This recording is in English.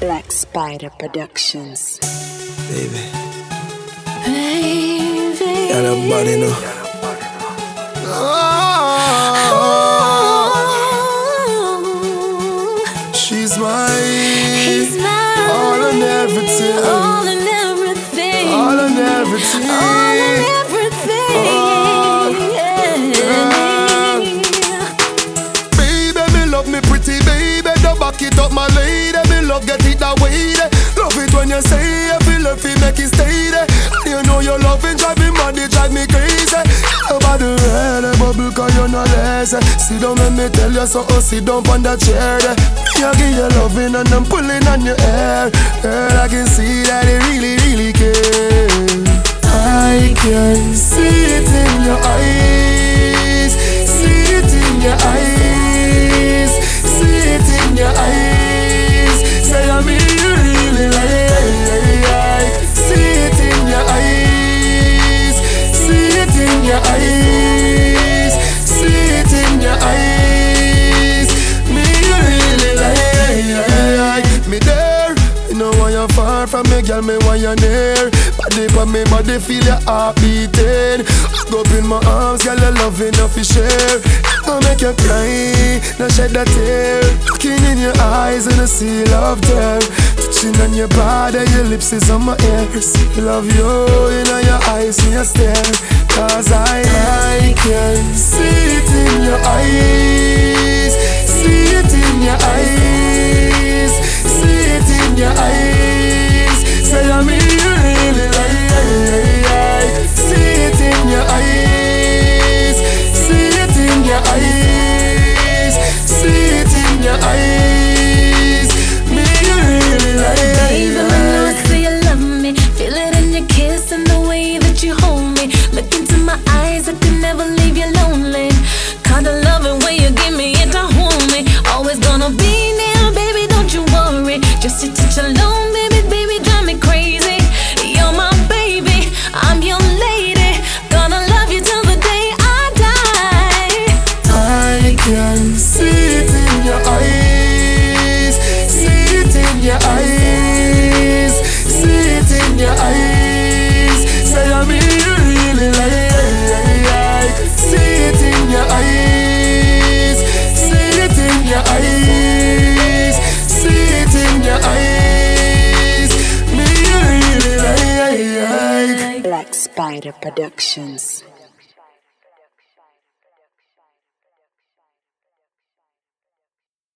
Black Spider Productions. Baby, Baby. got a body no. Oh, She's mine. he's mine. All and everything. All and everything. All and everything. All cause you're not lazy. Sit down let me tell you something. Oh, sit down on that chair there. Me give you loving and I'm pulling on your hair. Girl, I can see that you really, really care. I can see it in your eyes. See it in your eyes. See it in your eyes. Say I mean you really like. See it in your eyes. See it in your eyes. Near. Body for me, body feel your heart beating. Hug up in my arms, girl. Your love enough to share. Don't make you cry, no shed a tear. Looking in your eyes and I see love there. Touching on your body, your lips is on my ears. Love you in your eyes, me a stare. Cause I, I can see it in your eyes. See it in your eyes. See it in your eyes. Just a touch alone, baby, baby, drive me crazy. You're my baby, I'm your lady. Gonna love you till the day I die. I can Spider Productions.